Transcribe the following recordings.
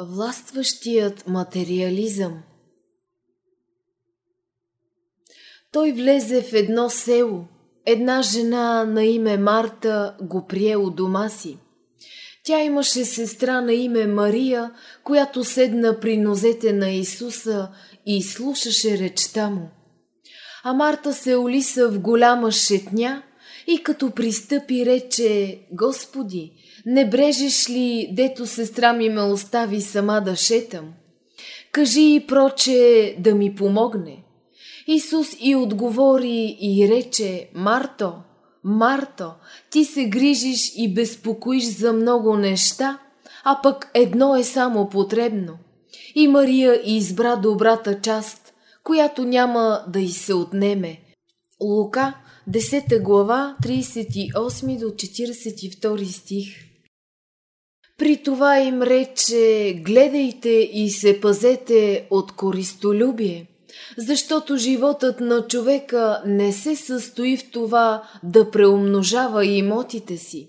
Властващият материализъм Той влезе в едно село. Една жена на име Марта го прие у дома си. Тя имаше сестра на име Мария, която седна при нозете на Исуса и слушаше речта му. А Марта се улиса в голяма шетня и като пристъпи рече «Господи, не брежеш ли, дето сестра ми ме остави сама да шетам? Кажи и проче да ми помогне». Исус и отговори и рече «Марто, Марто, ти се грижиш и безпокоиш за много неща, а пък едно е само потребно. И Мария избра добрата част, която няма да й се отнеме. Лука, 10 глава, 38 до 42 стих. При това им рече, гледайте и се пазете от користолюбие, защото животът на човека не се състои в това да преумножава имотите си.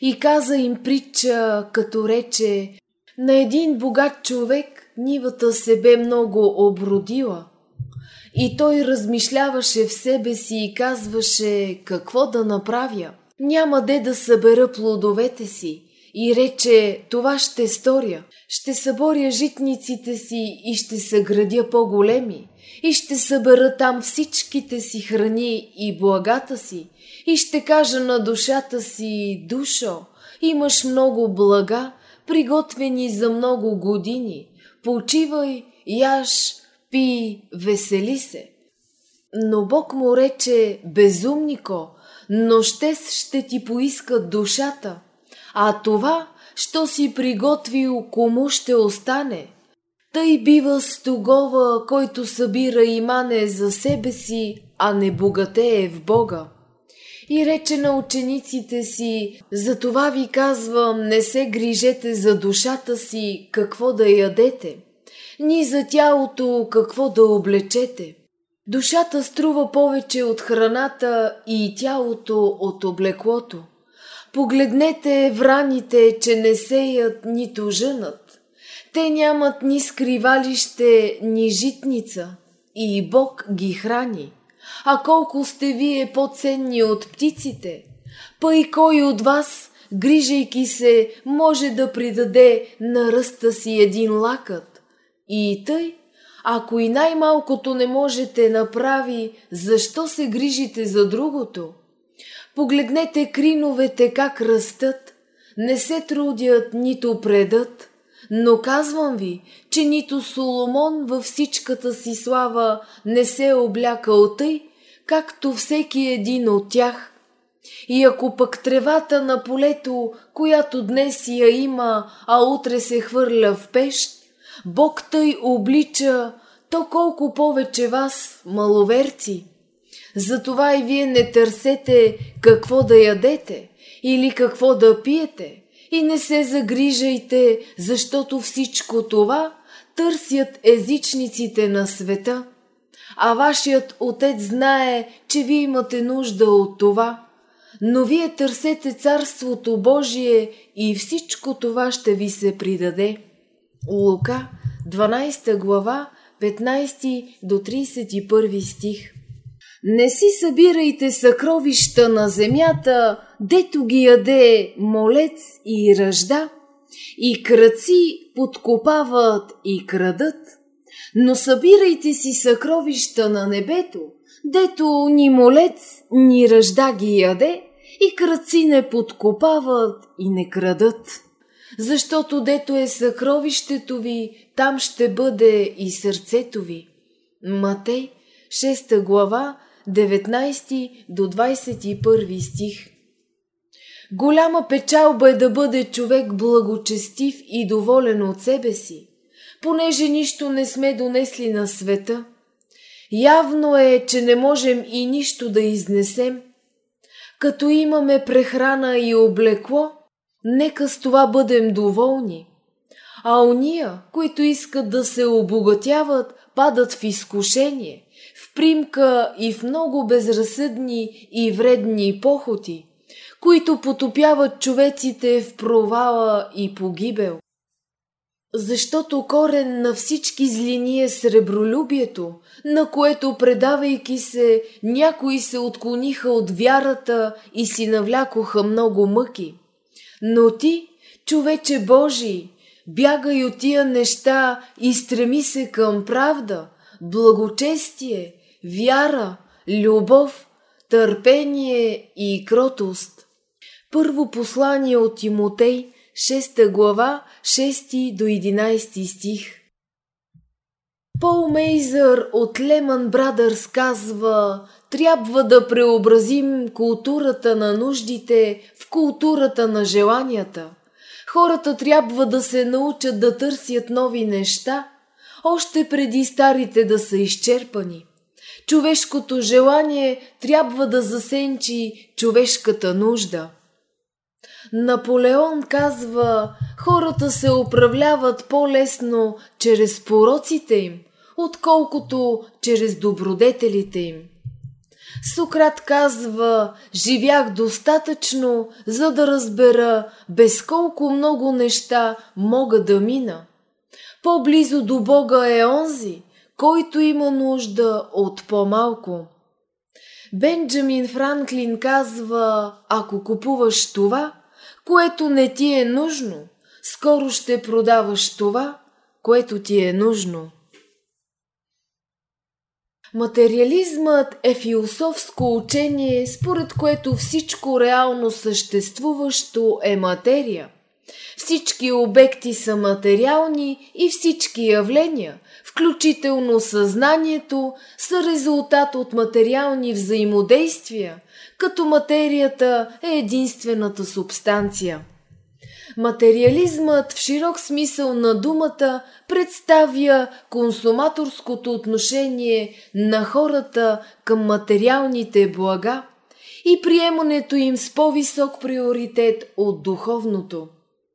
И каза им притча, като рече, на един богат човек нивата се бе много обродила. И той размишляваше в себе си и казваше какво да направя. Няма де да събера плодовете си и рече, това ще сторя. Ще съборя житниците си и ще съградя по-големи. И ще събера там всичките си храни и благата си. И ще кажа на душата си, душо, имаш много блага, приготвени за много години. Почивай, яш, пи, весели се. Но Бог му рече, безумнико, но ще ще ти поискат душата – а това, що си приготвил, кому ще остане. Тъй бива стогова, който събира имане за себе си, а не богатее в Бога. И рече на учениците си, за това ви казвам, не се грижете за душата си, какво да ядете, ни за тялото, какво да облечете. Душата струва повече от храната и тялото от облеклото. Погледнете враните, че не сеят нито жънат. Те нямат ни скривалище, ни житница. И Бог ги храни. А колко сте вие по-ценни от птиците? Па и кой от вас, грижайки се, може да придаде на ръста си един лакът? И тъй, ако и най-малкото не можете направи, защо се грижите за другото? Погледнете криновете как растат, не се трудят, нито предат, но казвам ви, че нито Соломон във всичката си слава не се е облякал тъй, както всеки един от тях. И ако пък тревата на полето, която днес я има, а утре се хвърля в пещ, Бог тъй облича, то колко повече вас, маловерци. Затова и вие не търсете какво да ядете или какво да пиете и не се загрижайте, защото всичко това търсят езичниците на света. А вашият отец знае, че вие имате нужда от това. Но вие търсете Царството Божие и всичко това ще ви се придаде. Лука, 12 глава, 15 до 31 стих не си събирайте съкровища на земята, дето ги яде молец и ръжда, и кръци подкопават и крадат, но събирайте си съкровища на небето, дето ни молец, ни ръжда ги яде, и кръци не подкопават и не крадат. Защото дето е съкровището ви, там ще бъде и сърцето ви. Матей, 6 глава, 19 до 21 стих. Голяма печалба е да бъде човек благочестив и доволен от себе си, понеже нищо не сме донесли на света. Явно е, че не можем и нищо да изнесем. Като имаме прехрана и облекло, нека с това бъдем доволни. А ония, които искат да се обогатяват, падат в изкушение – в примка и в много безразсъдни и вредни похоти, които потопяват човеците в провала и погибел. Защото корен на всички злини е сребролюбието, на което, предавайки се, някои се отклониха от вярата и си навлякоха много мъки. Но ти, човече Божий, бягай от тия неща и стреми се към правда, благочестие, вяра, любов, търпение и кротост. Първо послание от Тимотей, 6 глава, 6 до 11 стих. Пол Мейзър от Леман Брадърс казва, трябва да преобразим културата на нуждите в културата на желанията. Хората трябва да се научат да търсят нови неща, още преди старите да са изчерпани. Човешкото желание трябва да засенчи човешката нужда. Наполеон казва, хората се управляват по-лесно чрез пороците им, отколкото чрез добродетелите им. Сократ казва, живях достатъчно, за да разбера без колко много неща мога да мина. По-близо до Бога е онзи, който има нужда от по-малко. Бенджамин Франклин казва, ако купуваш това, което не ти е нужно, скоро ще продаваш това, което ти е нужно. Материализмът е философско учение, според което всичко реално съществуващо е материя. Всички обекти са материални и всички явления, включително съзнанието, са резултат от материални взаимодействия, като материята е единствената субстанция. Материализмът в широк смисъл на думата представя консуматорското отношение на хората към материалните блага и приемането им с по-висок приоритет от духовното.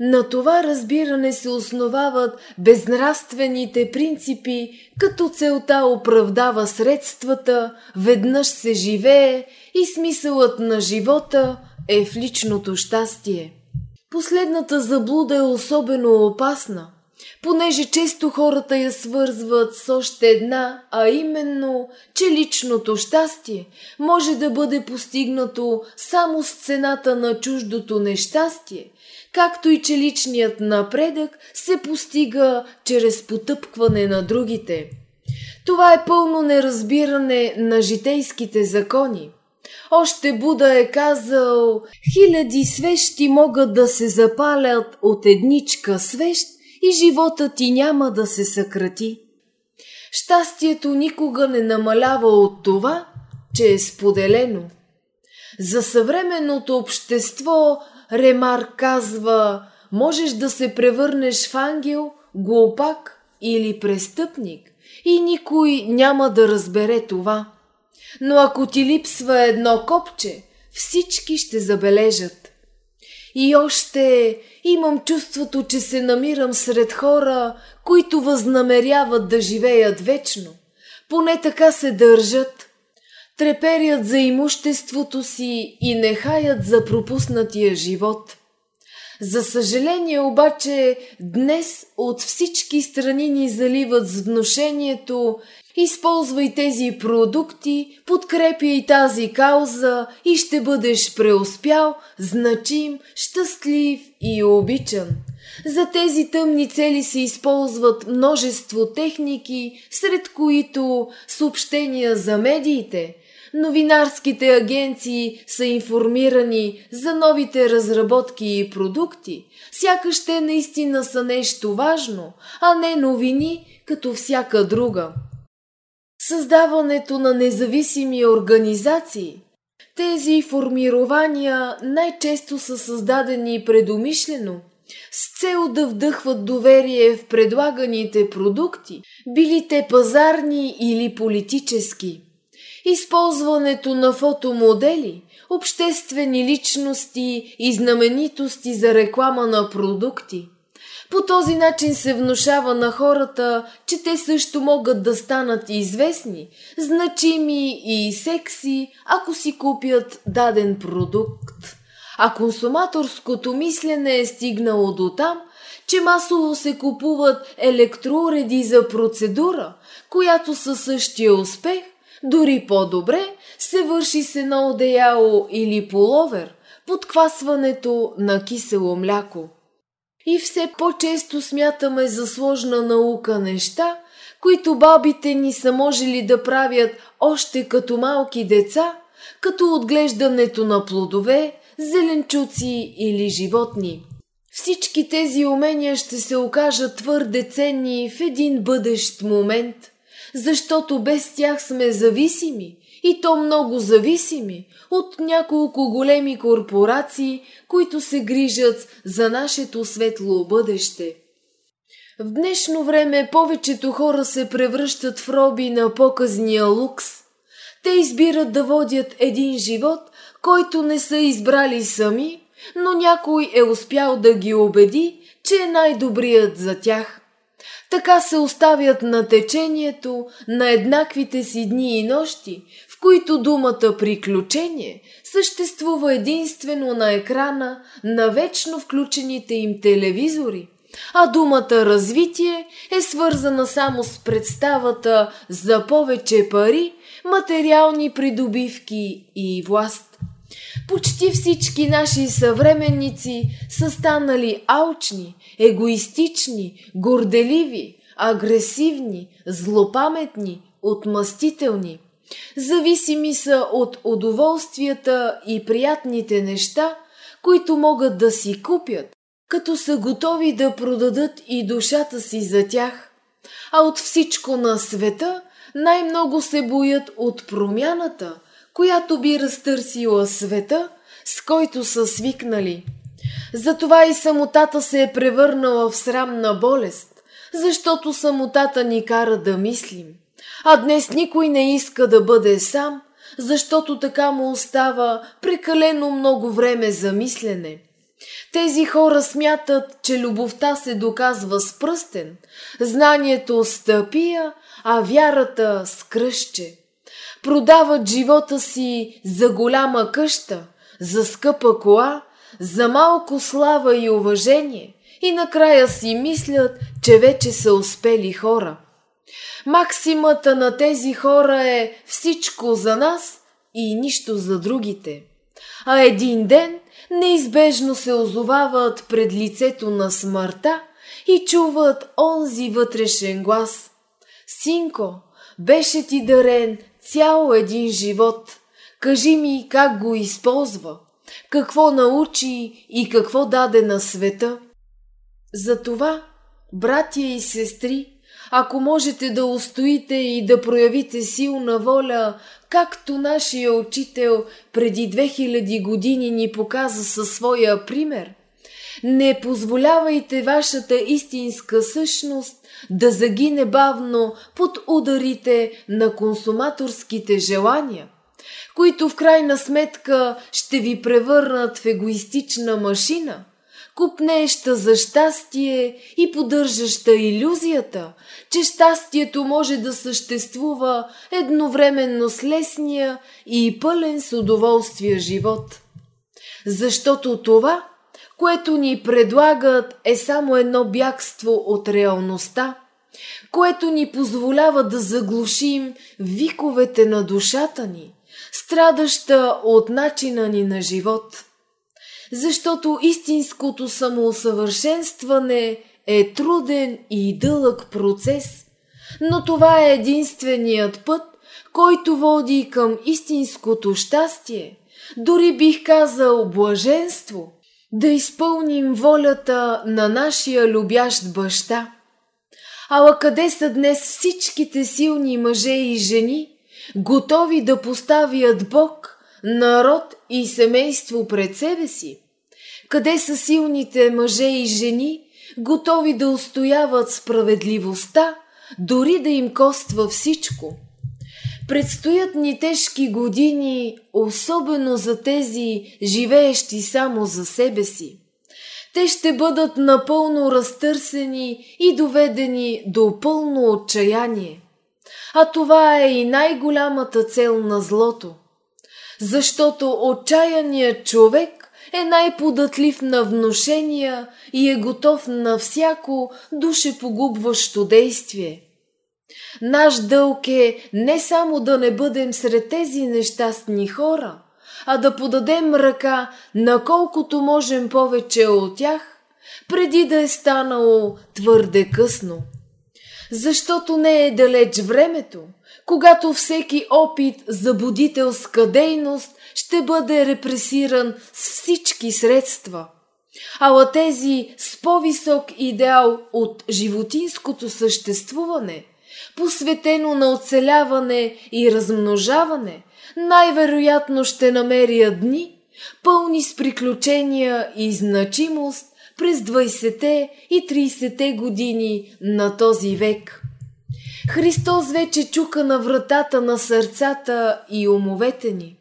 На това разбиране се основават безнравствените принципи, като целта оправдава средствата, веднъж се живее и смисълът на живота е в личното щастие. Последната заблуда е особено опасна, понеже често хората я свързват с още една, а именно, че личното щастие може да бъде постигнато само с цената на чуждото нещастие, както и че личният напредък се постига чрез потъпкване на другите. Това е пълно неразбиране на житейските закони. Още Буда е казал, хиляди свещи могат да се запалят от едничка свещ и живота ти няма да се съкрати. Щастието никога не намалява от това, че е споделено. За съвременното общество Ремар казва, можеш да се превърнеш в ангел, глупак или престъпник и никой няма да разбере това. Но ако ти липсва едно копче, всички ще забележат. И още имам чувството, че се намирам сред хора, които възнамеряват да живеят вечно. Поне така се държат. Треперят за имуществото си и не хаят за пропуснатия живот. За съжаление обаче, днес от всички страни ни заливат с вношението Използвай тези продукти, подкрепяй тази кауза и ще бъдеш преуспял, значим, щастлив и обичан. За тези тъмни цели се използват множество техники, сред които съобщения за медиите. Новинарските агенции са информирани за новите разработки и продукти. Сякаш те наистина са нещо важно, а не новини като всяка друга създаването на независими организации. Тези формирования най-често са създадени предумишлено, с цел да вдъхват доверие в предлаганите продукти, били те пазарни или политически. Използването на фотомодели, обществени личности и знаменитости за реклама на продукти – по този начин се внушава на хората, че те също могат да станат известни, значими и секси, ако си купят даден продукт. А консуматорското мислене е стигнало до там, че масово се купуват електроуреди за процедура, която със същия успех, дори по-добре, се върши с едно одеяло или половер, подквасването на кисело мляко. И все по-често смятаме за сложна наука неща, които бабите ни са можели да правят още като малки деца, като отглеждането на плодове, зеленчуци или животни. Всички тези умения ще се окажат твърде ценни в един бъдещ момент, защото без тях сме зависими и то много зависими от няколко големи корпорации, които се грижат за нашето светло бъдеще. В днешно време повечето хора се превръщат в роби на показния лукс. Те избират да водят един живот, който не са избрали сами, но някой е успял да ги убеди, че е най-добрият за тях. Така се оставят на течението на еднаквите си дни и нощи, в които думата приключение съществува единствено на екрана на вечно включените им телевизори, а думата развитие е свързана само с представата за повече пари, материални придобивки и власт. Почти всички наши съвременници са станали алчни, егоистични, горделиви, агресивни, злопаметни, отмъстителни. Зависими са от удоволствията и приятните неща, които могат да си купят, като са готови да продадат и душата си за тях. А от всичко на света най-много се боят от промяната, която би разтърсила света, с който са свикнали. Затова и самотата се е превърнала в срамна болест, защото самотата ни кара да мислим. А днес никой не иска да бъде сам, защото така му остава прекалено много време за мислене. Тези хора смятат, че любовта се доказва с пръстен, знанието с тъпия, а вярата с кръщче. Продават живота си за голяма къща, за скъпа кола, за малко слава и уважение и накрая си мислят, че вече са успели хора. Максимата на тези хора е всичко за нас и нищо за другите. А един ден неизбежно се озовават пред лицето на смъртта и чуват онзи вътрешен глас. Синко, беше ти дарен цял един живот. Кажи ми как го използва, какво научи и какво даде на света. Затова, братя и сестри, ако можете да устоите и да проявите силна воля, както нашия учител преди 2000 години ни показа със своя пример, не позволявайте вашата истинска същност да загине бавно под ударите на консуматорските желания, които в крайна сметка ще ви превърнат в егоистична машина – купнеща за щастие и поддържаща иллюзията, че щастието може да съществува едновременно с лесния и пълен с удоволствие живот. Защото това, което ни предлагат, е само едно бягство от реалността, което ни позволява да заглушим виковете на душата ни, страдаща от начина ни на живот – защото истинското самоусъвършенстване е труден и дълъг процес, но това е единственият път, който води към истинското щастие, дори бих казал блаженство, да изпълним волята на нашия любящ баща. Ала къде са днес всичките силни мъже и жени, готови да поставят Бог – народ и семейство пред себе си? Къде са силните мъже и жени, готови да устояват справедливостта, дори да им коства всичко? Предстоят ни тежки години, особено за тези, живеещи само за себе си. Те ще бъдат напълно разтърсени и доведени до пълно отчаяние. А това е и най-голямата цел на злото – защото отчаяният човек е най-податлив на вношения и е готов на всяко душепогубващо действие. Наш дълг е не само да не бъдем сред тези нещастни хора, а да подадем ръка на колкото можем повече от тях, преди да е станало твърде късно. Защото не е далеч времето, когато всеки опит за будителска дейност ще бъде репресиран с всички средства. Ала тези с по-висок идеал от животинското съществуване, посветено на оцеляване и размножаване, най-вероятно ще намеря дни, пълни с приключения и значимост през 20-те и 30-те години на този век. Христос вече чука на вратата на сърцата и умовете ни.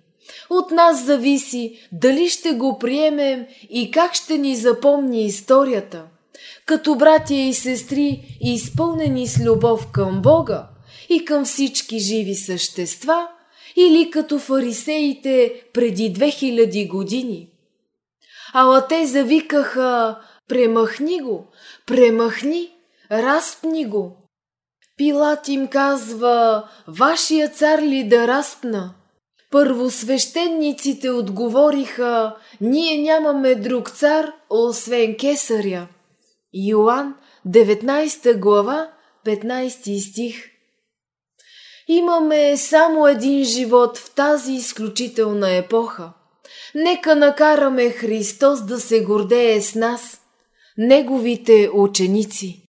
От нас зависи дали ще го приемем и как ще ни запомни историята. Като братя и сестри, изпълнени с любов към Бога и към всички живи същества, или като фарисеите преди 2000 години. Ала те завикаха «Премахни го! Премахни! Разпни го!» Пилат им казва «Вашия цар ли да разпна?» Първосвещениците отговориха «Ние нямаме друг цар, освен кесаря». Йоан, 19 глава, 15 стих Имаме само един живот в тази изключителна епоха. Нека накараме Христос да се гордее с нас, Неговите ученици.